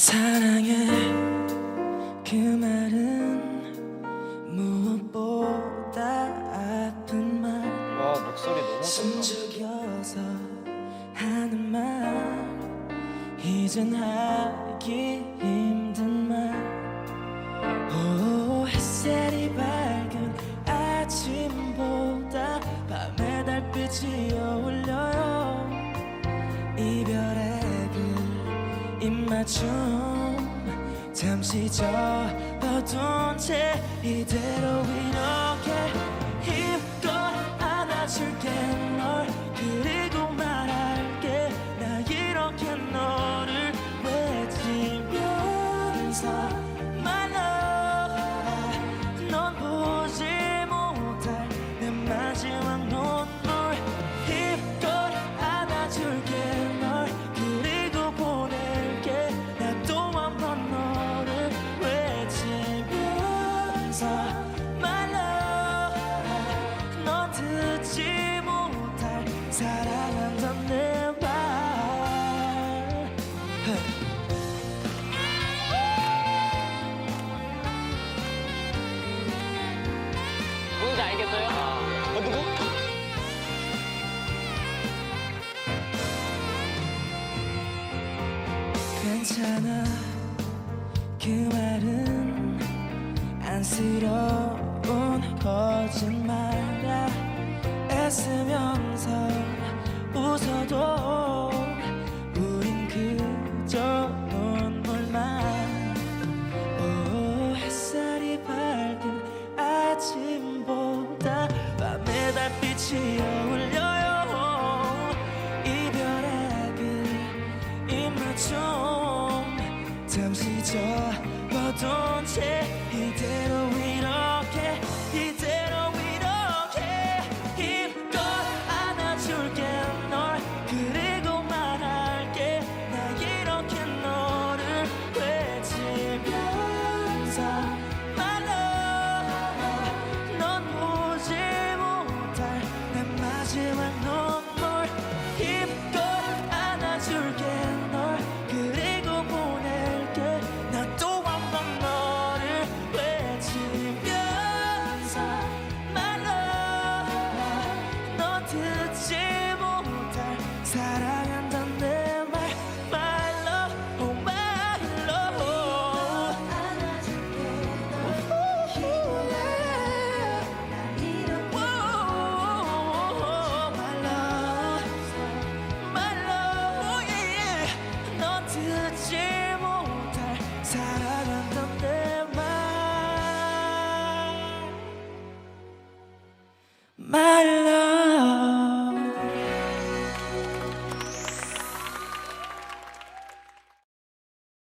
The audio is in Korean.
사랑해. 그 말은 무엇보다 아픈 말. 와, 목소리 너무 숨죽여서 하는 말. 이젠 하 좀 잠시 접어둔 채 이대로 이렇게 힘껏 안아줄게 널. 그리고 말할게. 나 이렇게 너를 외치면서 괜찮아. 그 말은 안쓰러운 거짓말이야. 애쓰면서 웃어도 잠시 젖어던 채 이대로 위